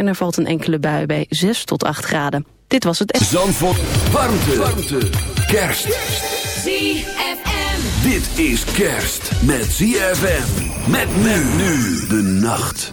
en er valt een enkele bui bij 6 tot 8 graden. Dit was het... Zandvoort, warmte, warmte, kerst. ZFM. Dit is kerst met ZFM. Met men nu de nacht.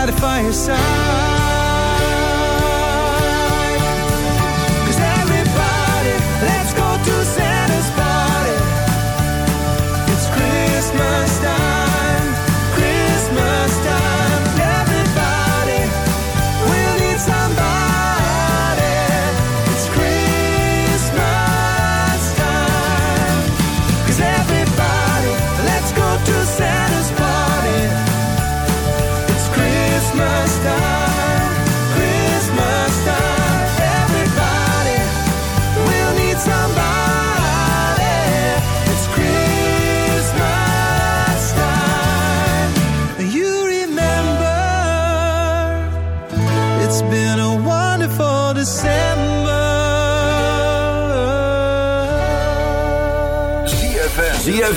by the fireside.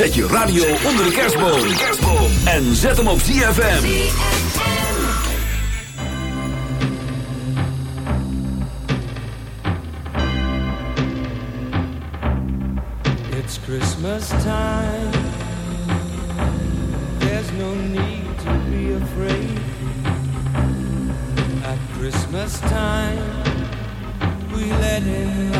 Zet je radio onder de kerstboom. En zet hem op ZFM. It's Christmas time. There's no need to be afraid. At Christmas time, we let in light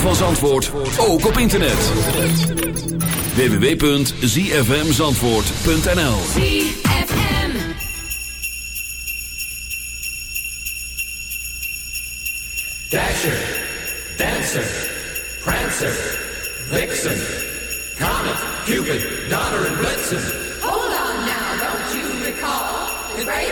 van Zandvoort ook op internet. www.zfmzandvoort.nl Dasher, Dancer, Prancer, Vixen, Comet, Cupid, Donner and Blitzen. Hold on now, don't you recall the great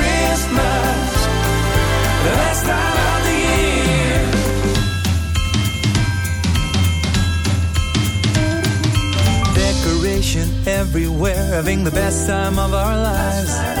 Last time of the year. Decoration everywhere, having the best time of our lives.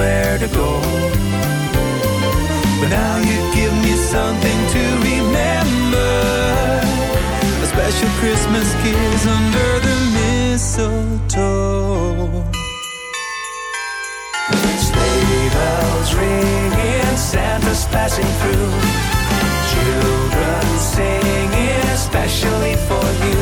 where to go. But now you give me something to remember. A special Christmas kiss under the mistletoe. Sleigh bells ringing, Santa's passing through. Children singing, especially for you.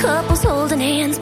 Couples holding hands,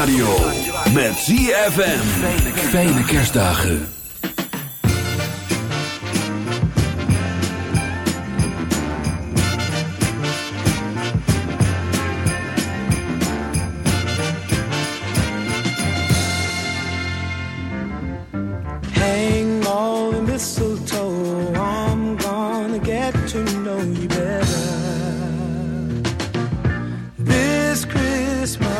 radio. Met ZFM. Fijne kerstdagen. Hang all the mistletoe. I'm gonna get to know you better. This Christmas.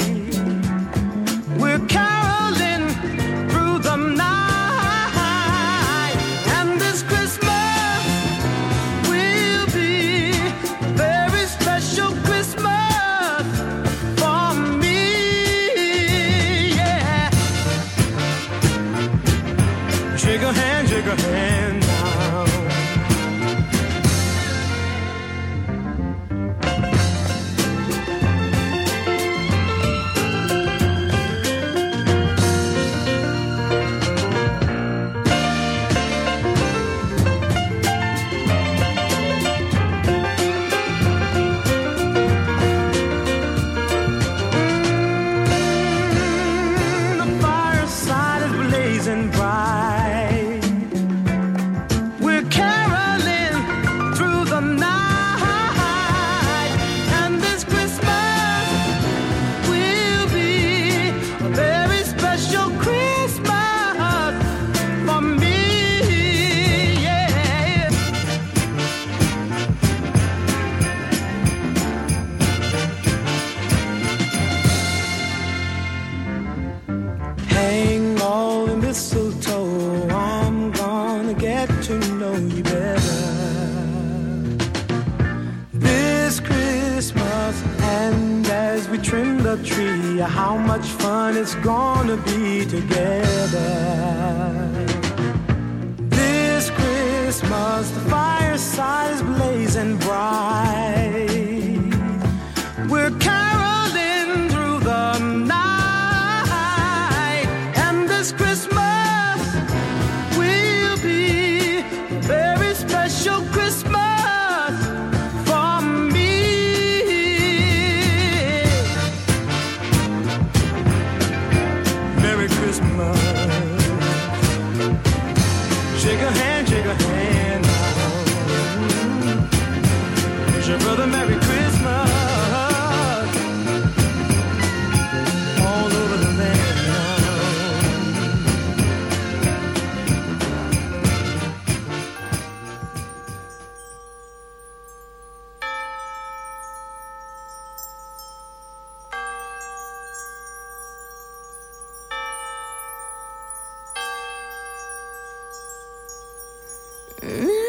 Chestnuts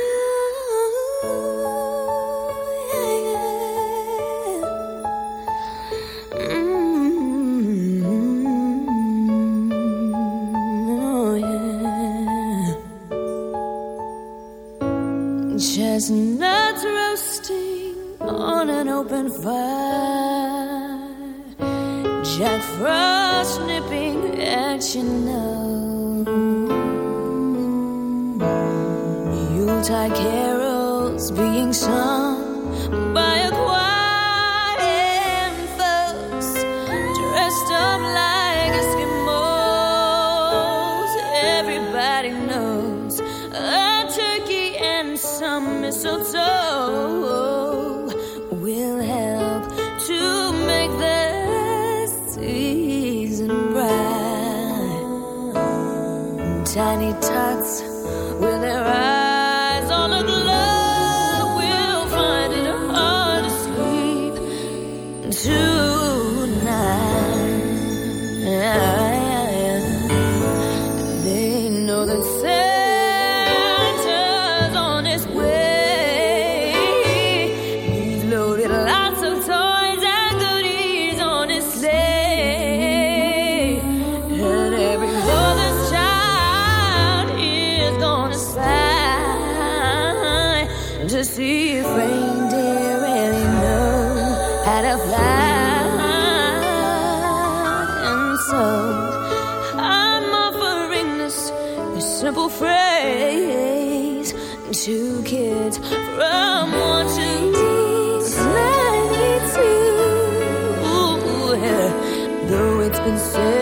been said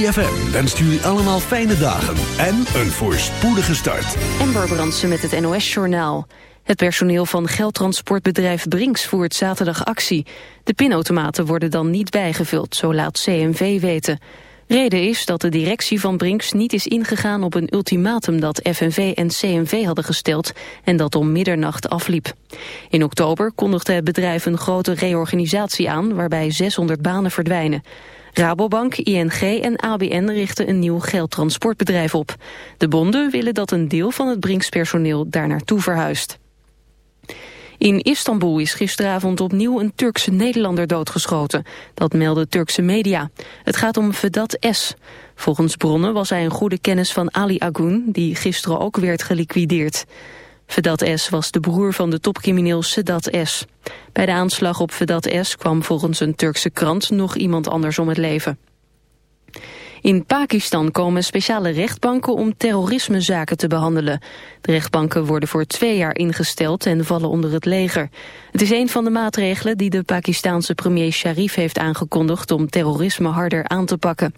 3FM wenst jullie allemaal fijne dagen en een voorspoedige start. Ember Brandsen met het NOS Journaal. Het personeel van geldtransportbedrijf Brinks voert zaterdag actie. De pinautomaten worden dan niet bijgevuld, zo laat CMV weten. Reden is dat de directie van Brinks niet is ingegaan op een ultimatum dat FNV en CNV hadden gesteld en dat om middernacht afliep. In oktober kondigde het bedrijf een grote reorganisatie aan waarbij 600 banen verdwijnen. Rabobank, ING en ABN richten een nieuw geldtransportbedrijf op. De bonden willen dat een deel van het Brinks-personeel daar naartoe verhuist. In Istanbul is gisteravond opnieuw een Turkse Nederlander doodgeschoten. Dat melden Turkse media. Het gaat om Vedat S. Volgens bronnen was hij een goede kennis van Ali Agun... die gisteren ook werd geliquideerd. Vedat S. was de broer van de topcrimineel Sedat S. Bij de aanslag op Vedat S. kwam volgens een Turkse krant nog iemand anders om het leven. In Pakistan komen speciale rechtbanken om terrorismezaken te behandelen. De rechtbanken worden voor twee jaar ingesteld en vallen onder het leger. Het is een van de maatregelen die de Pakistanse premier Sharif heeft aangekondigd om terrorisme harder aan te pakken.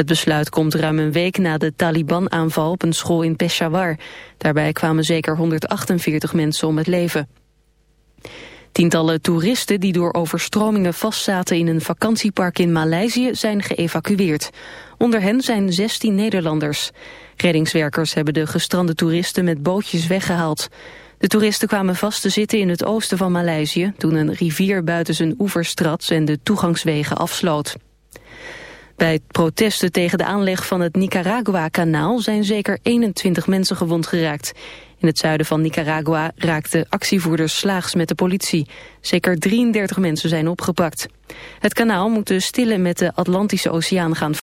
Het besluit komt ruim een week na de Taliban-aanval op een school in Peshawar. Daarbij kwamen zeker 148 mensen om het leven. Tientallen toeristen die door overstromingen vastzaten in een vakantiepark in Maleisië zijn geëvacueerd. Onder hen zijn 16 Nederlanders. Reddingswerkers hebben de gestrande toeristen met bootjes weggehaald. De toeristen kwamen vast te zitten in het oosten van Maleisië... toen een rivier buiten zijn oevers trad en de toegangswegen afsloot. Bij protesten tegen de aanleg van het Nicaragua-kanaal... zijn zeker 21 mensen gewond geraakt. In het zuiden van Nicaragua raakten actievoerders slaags met de politie. Zeker 33 mensen zijn opgepakt. Het kanaal moet de stille met de Atlantische Oceaan gaan